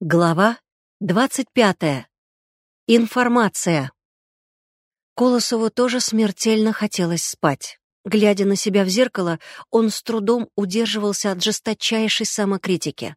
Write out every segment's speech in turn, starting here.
Глава 25. Информация. Колосову тоже смертельно хотелось спать. Глядя на себя в зеркало, он с трудом удерживался от жесточайшей самокритики.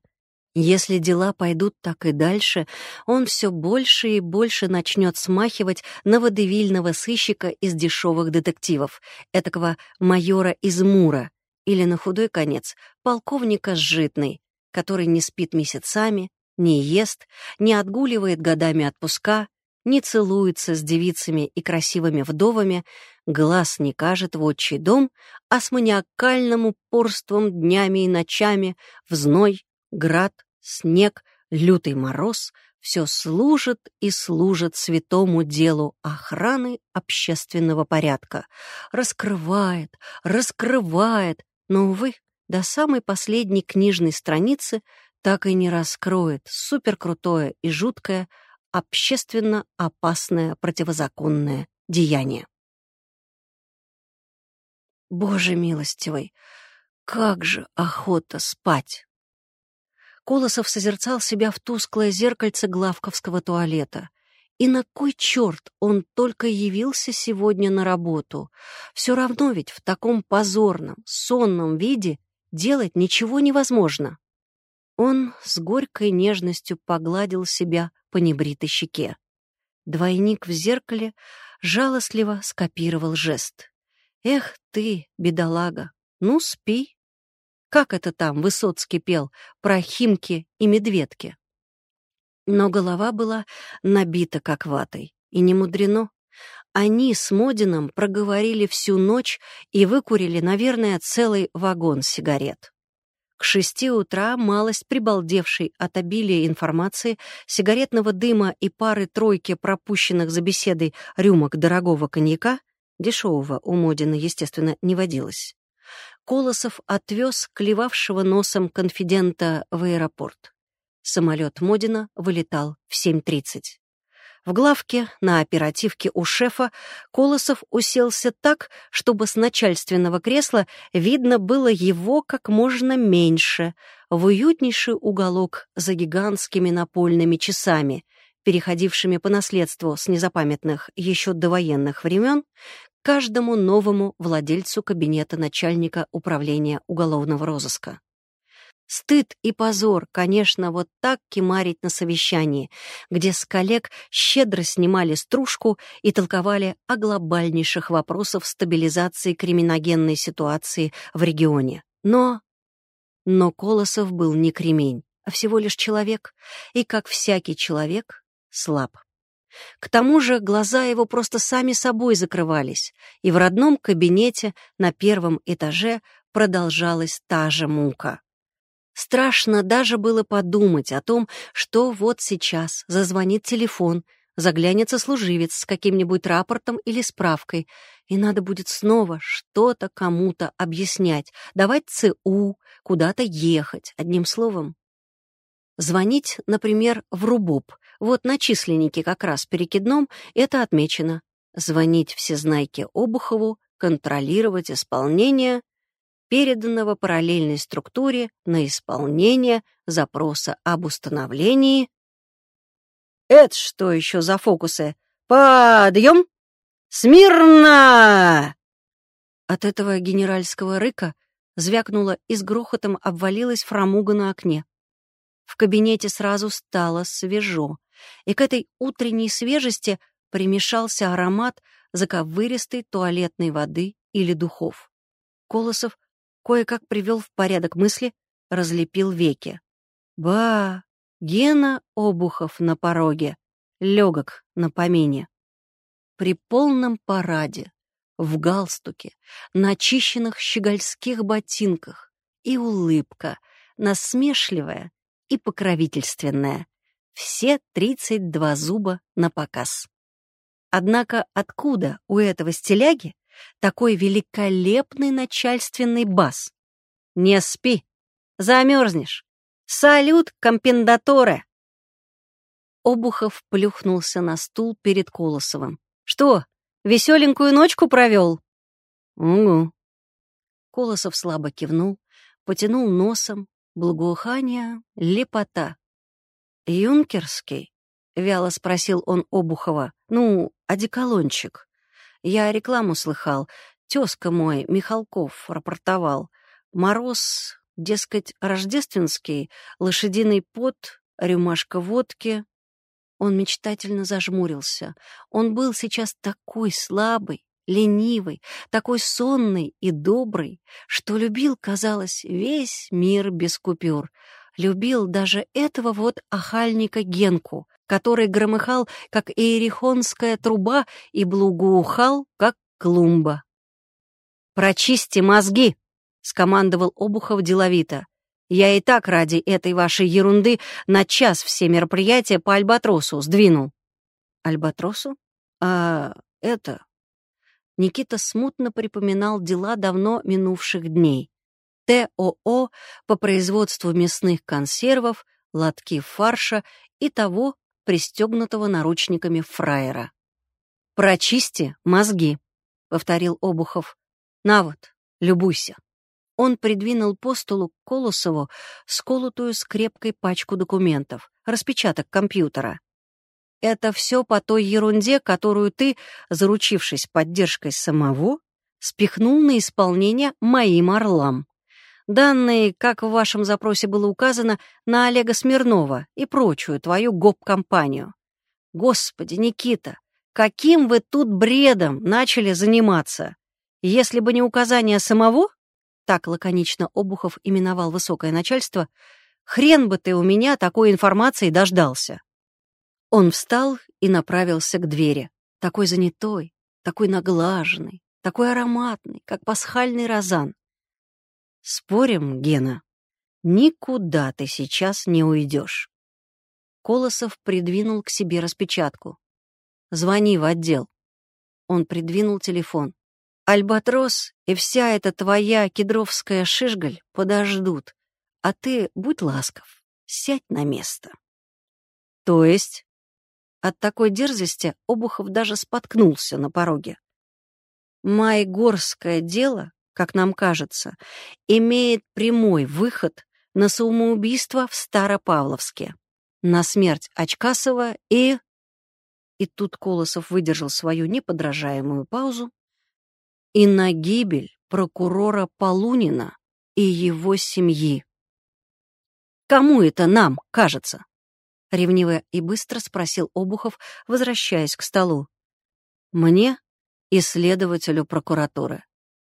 Если дела пойдут так и дальше, он все больше и больше начнет смахивать на водевильного сыщика из дешевых детективов, этакого майора из Мура, или, на худой конец, полковника Сжитный, который не спит месяцами, не ест, не отгуливает годами отпуска, не целуется с девицами и красивыми вдовами, глаз не кажет в отчий дом, а с маниакальным упорством днями и ночами в зной, град, снег, лютый мороз все служит и служит святому делу охраны общественного порядка. Раскрывает, раскрывает, но, увы, до самой последней книжной страницы так и не раскроет суперкрутое и жуткое, общественно опасное противозаконное деяние. Боже милостивый, как же охота спать! Колосов созерцал себя в тусклое зеркальце главковского туалета. И на кой черт он только явился сегодня на работу? Все равно ведь в таком позорном, сонном виде делать ничего невозможно. Он с горькой нежностью погладил себя по небритой щеке. Двойник в зеркале жалостливо скопировал жест. «Эх ты, бедолага, ну спи!» Как это там Высоцкий пел про химки и медведки? Но голова была набита как ватой, и не мудрено. Они с Модином проговорили всю ночь и выкурили, наверное, целый вагон сигарет. К шести утра малость прибалдевший от обилия информации, сигаретного дыма и пары-тройки пропущенных за беседой рюмок дорогого коньяка, дешевого у Модина, естественно, не водилось, Колосов отвез клевавшего носом конфидента в аэропорт. Самолет Модина вылетал в 7.30. В главке на оперативке у шефа Колосов уселся так, чтобы с начальственного кресла видно было его как можно меньше, в уютнейший уголок за гигантскими напольными часами, переходившими по наследству с незапамятных еще довоенных времен каждому новому владельцу кабинета начальника управления уголовного розыска. Стыд и позор, конечно, вот так кемарить на совещании, где с коллег щедро снимали стружку и толковали о глобальнейших вопросах стабилизации криминогенной ситуации в регионе. Но... Но Колосов был не кремень, а всего лишь человек, и, как всякий человек, слаб. К тому же глаза его просто сами собой закрывались, и в родном кабинете на первом этаже продолжалась та же мука. Страшно даже было подумать о том, что вот сейчас зазвонит телефон, заглянется служивец с каким-нибудь рапортом или справкой, и надо будет снова что-то кому-то объяснять, давать ЦУ, куда-то ехать, одним словом. Звонить, например, в РУБОП, вот на численнике как раз перекидном это отмечено. Звонить всезнайке Обухову, контролировать исполнение переданного параллельной структуре на исполнение запроса об установлении. Это что еще за фокусы? Подъем! Смирно! От этого генеральского рыка звякнуло и с грохотом обвалилась фрамуга на окне. В кабинете сразу стало свежо, и к этой утренней свежести примешался аромат заковыристой туалетной воды или духов. Колосов кое-как привел в порядок мысли, разлепил веки. Ба, Гена Обухов на пороге, легок на помине. При полном параде, в галстуке, на очищенных щегольских ботинках и улыбка, насмешливая и покровительственная. Все тридцать два зуба на показ. Однако откуда у этого стиляги такой великолепный начальственный бас. «Не спи, замерзнешь! Салют, компендаторе!» Обухов плюхнулся на стул перед Колосовым. «Что, веселенькую ночку провел?» «Угу». Колосов слабо кивнул, потянул носом, благоухание, лепота. «Юнкерский?» — вяло спросил он Обухова. «Ну, одеколончик. Я рекламу слыхал. Тезка мой, Михалков, рапортовал. Мороз, дескать, рождественский, лошадиный пот, рюмашка водки». Он мечтательно зажмурился. Он был сейчас такой слабый, ленивый, такой сонный и добрый, что любил, казалось, весь мир без купюр. Любил даже этого вот охальника Генку, который громыхал, как иерихонская труба, и благоухал, как клумба. «Прочисти мозги!» — скомандовал Обухов деловито. «Я и так ради этой вашей ерунды на час все мероприятия по Альбатросу сдвинул». «Альбатросу? А это...» Никита смутно припоминал дела давно минувших дней. ТОО по производству мясных консервов, лотки фарша и того, пристегнутого наручниками фраера. «Прочисти мозги», — повторил Обухов. «На вот, любуйся». Он придвинул по столу Колосову сколотую скрепкой пачку документов, распечаток компьютера. Это все по той ерунде, которую ты, заручившись поддержкой самого, спихнул на исполнение моим орлам. Данные, как в вашем запросе было указано, на Олега Смирнова и прочую твою гоп-компанию. Господи, Никита, каким вы тут бредом начали заниматься? Если бы не указание самого, так лаконично Обухов именовал высокое начальство, хрен бы ты у меня такой информации дождался. Он встал и направился к двери, такой занятой, такой наглаженный, такой ароматный, как пасхальный розан. «Спорим, Гена, никуда ты сейчас не уйдешь». Колосов придвинул к себе распечатку. «Звони в отдел». Он придвинул телефон. «Альбатрос и вся эта твоя кедровская шишгаль подождут, а ты будь ласков, сядь на место». «То есть?» От такой дерзости Обухов даже споткнулся на пороге. Майгорское дело, как нам кажется, имеет прямой выход на самоубийство в Старопавловске, на смерть Очкасова и... И тут Колосов выдержал свою неподражаемую паузу и на гибель прокурора Полунина и его семьи. Кому это нам кажется? — ревниво и быстро спросил Обухов, возвращаясь к столу. «Мне и следователю прокуратуры.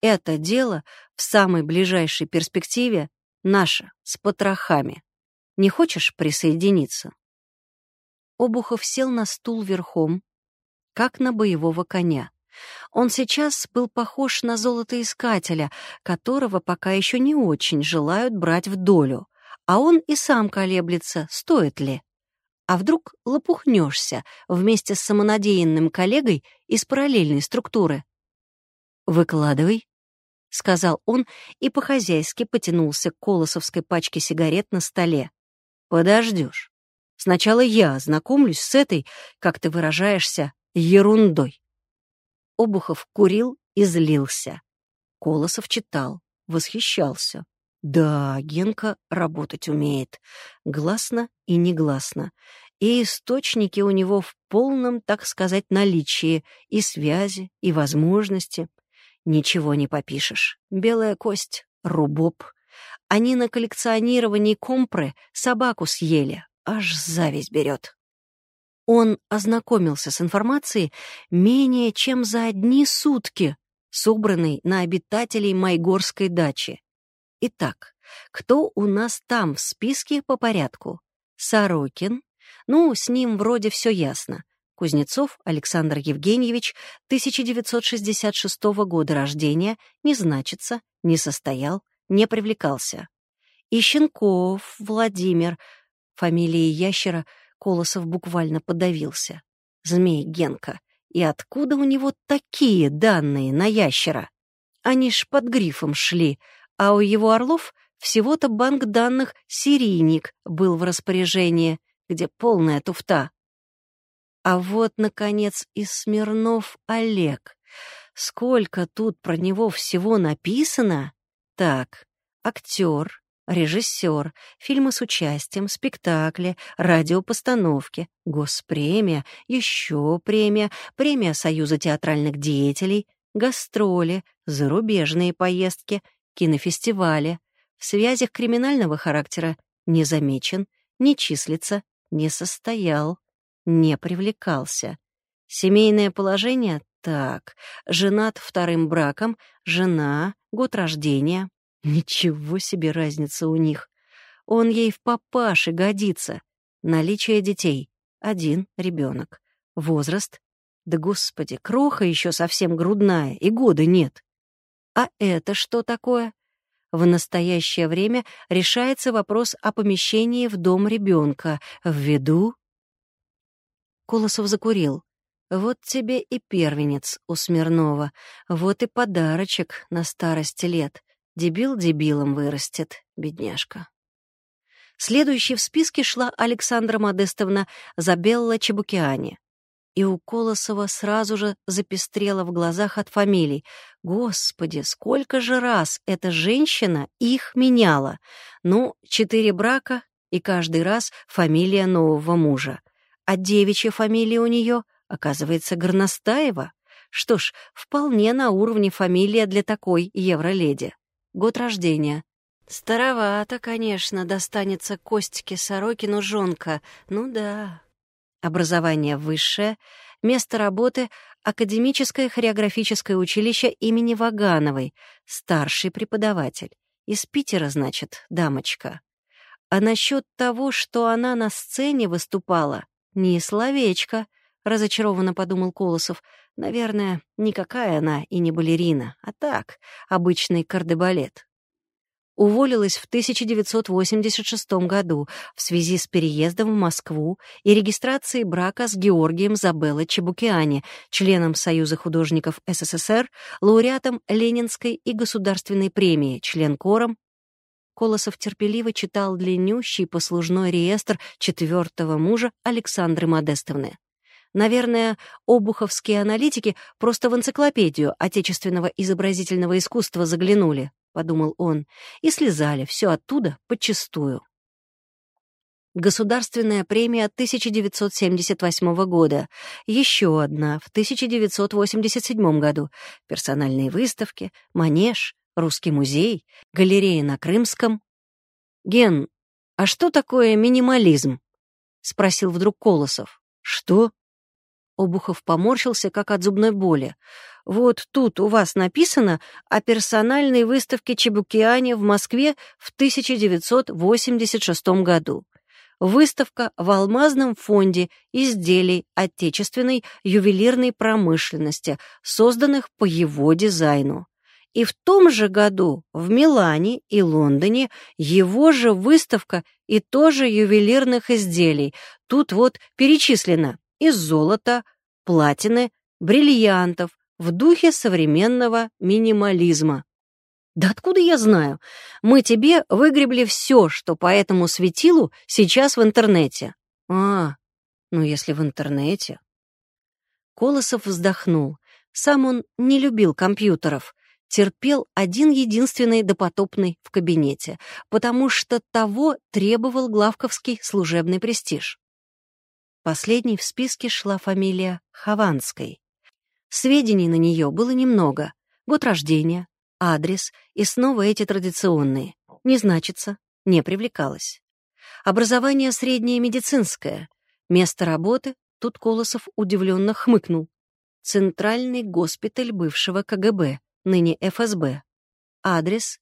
Это дело в самой ближайшей перспективе наше, с потрохами. Не хочешь присоединиться?» Обухов сел на стул верхом, как на боевого коня. Он сейчас был похож на золотоискателя, которого пока еще не очень желают брать в долю, а он и сам колеблется, стоит ли. А вдруг лопухнешься вместе с самонадеянным коллегой из параллельной структуры? «Выкладывай», — сказал он и по-хозяйски потянулся к колосовской пачке сигарет на столе. «Подождешь. Сначала я знакомлюсь с этой, как ты выражаешься, ерундой». Обухов курил и злился. Колосов читал, восхищался. Да, Генка работать умеет. Гласно и негласно. И источники у него в полном, так сказать, наличии. И связи, и возможности. Ничего не попишешь. Белая кость, рубоб. Они на коллекционировании компры собаку съели. Аж зависть берет. Он ознакомился с информацией менее чем за одни сутки, собранной на обитателей Майгорской дачи. Итак, кто у нас там в списке по порядку? Сорокин. Ну, с ним вроде все ясно. Кузнецов Александр Евгеньевич, 1966 года рождения, не значится, не состоял, не привлекался. Ищенков Владимир, фамилии ящера, Колосов буквально подавился. Змей Генка. И откуда у него такие данные на ящера? Они ж под грифом шли — а у его орлов всего-то банк данных «Серийник» был в распоряжении, где полная туфта. А вот, наконец, и Смирнов Олег. Сколько тут про него всего написано? Так, актер, режиссер, фильмы с участием, спектакли, радиопостановки, госпремия, еще премия, премия Союза театральных деятелей, гастроли, зарубежные поездки, кинофестивали. В связях криминального характера не замечен, не числится, не состоял, не привлекался. Семейное положение — так, женат вторым браком, жена, год рождения, Ничего себе разница у них. Он ей в папаше годится. Наличие детей. Один ребенок. Возраст. Да господи, кроха еще совсем грудная, и года нет. А это что такое? В настоящее время решается вопрос о помещении в дом ребенка. Ввиду... Колосов закурил. Вот тебе и первенец у Смирнова, вот и подарочек на старости лет. Дебил дебилом вырастет, бедняжка. Следующей в списке шла Александра Модестовна Забелла Чебукиани. И у Колосова сразу же запестрело в глазах от фамилий. Господи, сколько же раз эта женщина их меняла. Ну, четыре брака, и каждый раз фамилия нового мужа. А девичья фамилия у нее, оказывается, Горностаева. Что ж, вполне на уровне фамилия для такой евроледи. Год рождения. Старовато, конечно, достанется Костике Сорокину жонка. Ну да. Образование высшее. Место работы — Академическое хореографическое училище имени Вагановой. Старший преподаватель. Из Питера, значит, дамочка. А насчет того, что она на сцене выступала, не словечко, разочарованно подумал Колосов. Наверное, никакая она и не балерина, а так, обычный кардебалет. Уволилась в 1986 году в связи с переездом в Москву и регистрацией брака с Георгием Забелло Чебукиани, членом Союза художников СССР, лауреатом Ленинской и Государственной премии, член кором. Колосов терпеливо читал длиннющий послужной реестр четвертого мужа Александры Модестовны. Наверное, обуховские аналитики просто в энциклопедию отечественного изобразительного искусства заглянули, — подумал он, — и слезали все оттуда подчистую. Государственная премия 1978 года, еще одна в 1987 году, персональные выставки, манеж, русский музей, галерея на Крымском. «Ген, а что такое минимализм?» — спросил вдруг Колосов. «Что?» Обухов поморщился, как от зубной боли. «Вот тут у вас написано о персональной выставке Чебукиани в Москве в 1986 году. Выставка в Алмазном фонде изделий отечественной ювелирной промышленности, созданных по его дизайну. И в том же году в Милане и Лондоне его же выставка и тоже ювелирных изделий. Тут вот перечислено из золота, платины, бриллиантов в духе современного минимализма. Да откуда я знаю? Мы тебе выгребли все, что по этому светилу сейчас в интернете. А, ну если в интернете. Колосов вздохнул. Сам он не любил компьютеров, терпел один единственный допотопный в кабинете, потому что того требовал главковский служебный престиж. Последней в списке шла фамилия Хованской. Сведений на нее было немного. Год рождения, адрес и снова эти традиционные. Не значится, не привлекалась. Образование среднее медицинское. Место работы, тут Колосов удивленно хмыкнул. Центральный госпиталь бывшего КГБ, ныне ФСБ. Адрес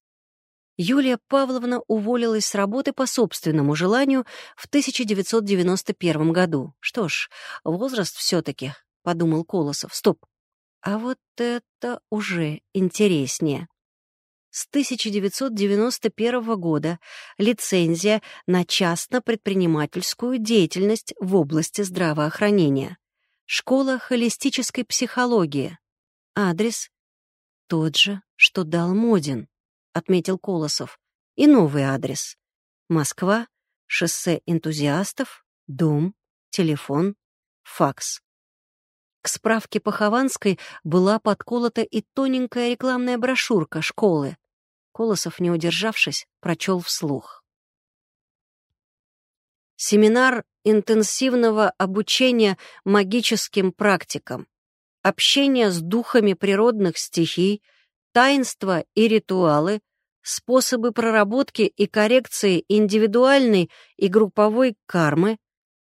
Юлия Павловна уволилась с работы по собственному желанию в 1991 году. Что ж, возраст все-таки, — подумал Колосов. Стоп. А вот это уже интереснее. С 1991 года лицензия на частно-предпринимательскую деятельность в области здравоохранения. Школа холистической психологии. Адрес тот же, что дал Модин отметил Колосов, и новый адрес. Москва, шоссе энтузиастов, дом, телефон, факс. К справке по Хованской была подколота и тоненькая рекламная брошюрка школы. Колосов, не удержавшись, прочел вслух. Семинар интенсивного обучения магическим практикам, общение с духами природных стихий, таинства и ритуалы, способы проработки и коррекции индивидуальной и групповой кармы,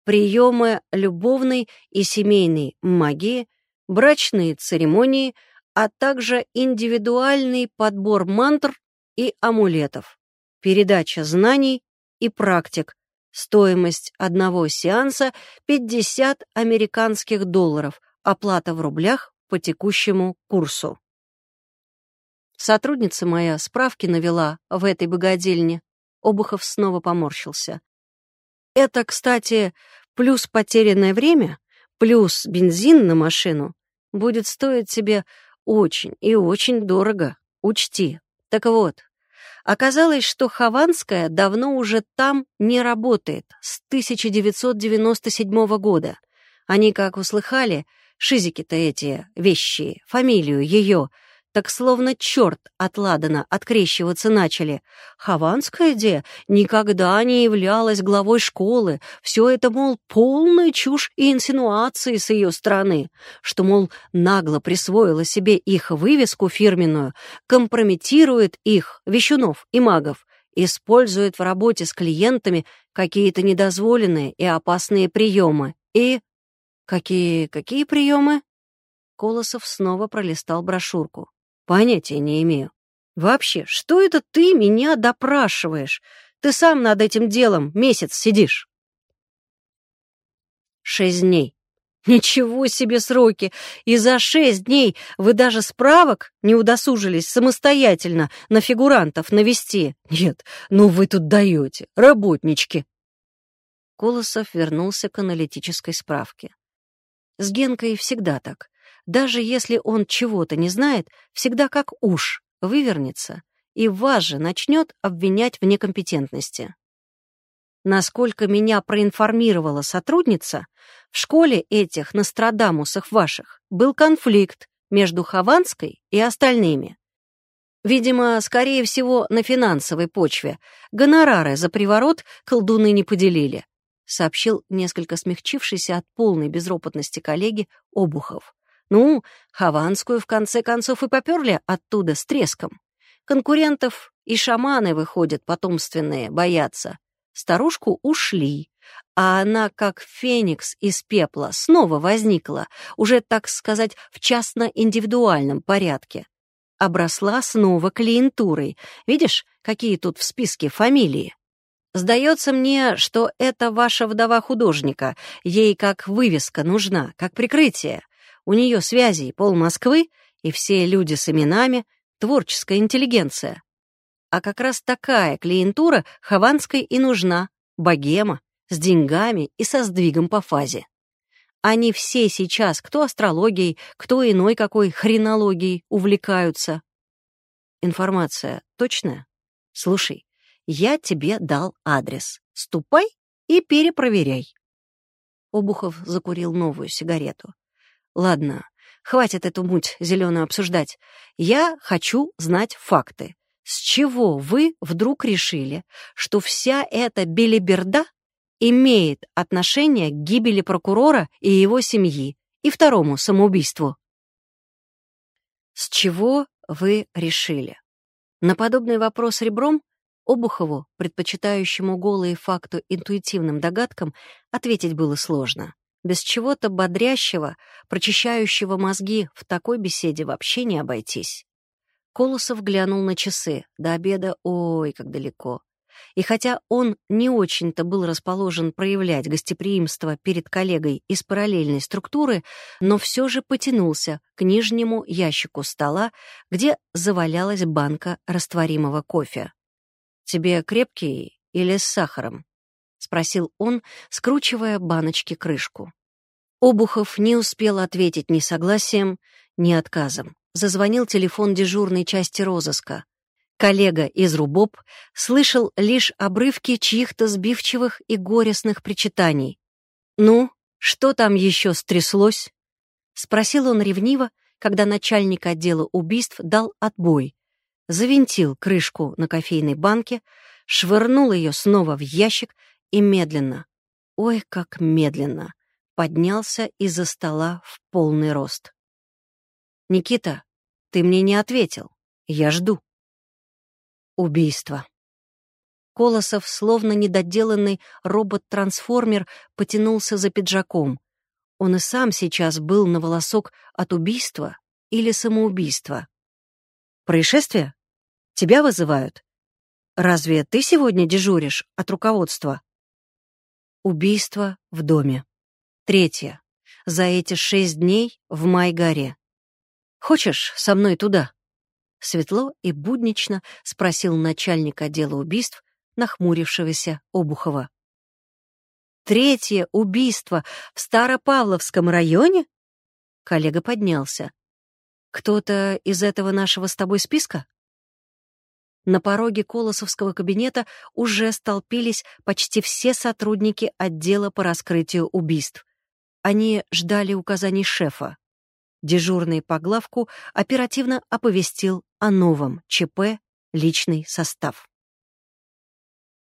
приемы любовной и семейной магии, брачные церемонии, а также индивидуальный подбор мантр и амулетов, передача знаний и практик, стоимость одного сеанса 50 американских долларов, оплата в рублях по текущему курсу. Сотрудница моя справки навела в этой богадельне. Обухов снова поморщился. Это, кстати, плюс потерянное время, плюс бензин на машину будет стоить тебе очень и очень дорого, учти. Так вот, оказалось, что Хованская давно уже там не работает, с 1997 года. Они, как услыхали, шизики-то эти, вещи, фамилию ее — так словно черт от Ладана открещиваться начали. Хованская де никогда не являлась главой школы. Все это, мол, полная чушь и инсинуации с ее стороны, что, мол, нагло присвоила себе их вывеску фирменную, компрометирует их, вещунов и магов, использует в работе с клиентами какие-то недозволенные и опасные приемы. И... Какие... какие приемы? Колосов снова пролистал брошюрку. Понятия не имею. Вообще, что это ты меня допрашиваешь? Ты сам над этим делом месяц сидишь. Шесть дней. Ничего себе сроки! И за шесть дней вы даже справок не удосужились самостоятельно на фигурантов навести. Нет, ну вы тут даете, работнички. Колосов вернулся к аналитической справке. С Генкой всегда так. Даже если он чего-то не знает, всегда как уж, вывернется и вас же начнет обвинять в некомпетентности. Насколько меня проинформировала сотрудница, в школе этих Нострадамусах ваших был конфликт между Хованской и остальными. Видимо, скорее всего, на финансовой почве. Гонорары за приворот колдуны не поделили, сообщил несколько смягчившийся от полной безропотности коллеги Обухов. Ну, Хованскую в конце концов и поперли оттуда с треском. Конкурентов и шаманы, выходят, потомственные, боятся. Старушку ушли, а она, как феникс из пепла, снова возникла, уже, так сказать, в частно-индивидуальном порядке. Обросла снова клиентурой. Видишь, какие тут в списке фамилии? Сдается мне, что это ваша вдова художника. Ей как вывеска нужна, как прикрытие. У нее связи пол Москвы и все люди с именами, творческая интеллигенция. А как раз такая клиентура Хованской и нужна, богема, с деньгами и со сдвигом по фазе. Они все сейчас, кто астрологией, кто иной какой хренологией, увлекаются. Информация точная? Слушай, я тебе дал адрес. Ступай и перепроверяй. Обухов закурил новую сигарету. Ладно, хватит эту муть зеленую обсуждать. Я хочу знать факты. С чего вы вдруг решили, что вся эта белиберда имеет отношение к гибели прокурора и его семьи и второму самоубийству? С чего вы решили? На подобный вопрос ребром Обухову, предпочитающему голые факту интуитивным догадкам, ответить было сложно. Без чего-то бодрящего, прочищающего мозги в такой беседе вообще не обойтись. Колосов глянул на часы. До обеда, ой, как далеко. И хотя он не очень-то был расположен проявлять гостеприимство перед коллегой из параллельной структуры, но все же потянулся к нижнему ящику стола, где завалялась банка растворимого кофе. «Тебе крепкий или с сахаром?» — спросил он, скручивая баночки крышку. Обухов не успел ответить ни согласием, ни отказом. Зазвонил телефон дежурной части розыска. Коллега из РУБОП слышал лишь обрывки чьих-то сбивчивых и горестных причитаний. «Ну, что там еще стряслось?» — спросил он ревниво, когда начальник отдела убийств дал отбой. Завинтил крышку на кофейной банке, швырнул ее снова в ящик и медленно, ой, как медленно, поднялся из-за стола в полный рост. «Никита, ты мне не ответил. Я жду». Убийство. Колосов, словно недоделанный робот-трансформер, потянулся за пиджаком. Он и сам сейчас был на волосок от убийства или самоубийства. «Происшествие? Тебя вызывают? Разве ты сегодня дежуришь от руководства?» Убийство в доме. Третье. За эти шесть дней в Майгаре. «Хочешь со мной туда?» Светло и буднично спросил начальник отдела убийств нахмурившегося Обухова. «Третье убийство в Старопавловском районе?» Коллега поднялся. «Кто-то из этого нашего с тобой списка?» На пороге Колосовского кабинета уже столпились почти все сотрудники отдела по раскрытию убийств. Они ждали указаний шефа. Дежурный по главку оперативно оповестил о новом ЧП «Личный состав».